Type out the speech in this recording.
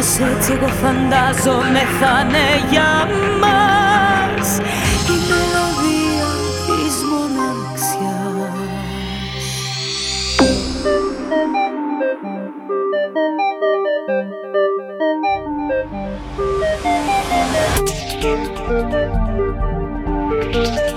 Κάπως έτσι εγώ φαντάζομαι θα είναι για μας Η μελωδία της μοναξιάς Thank you.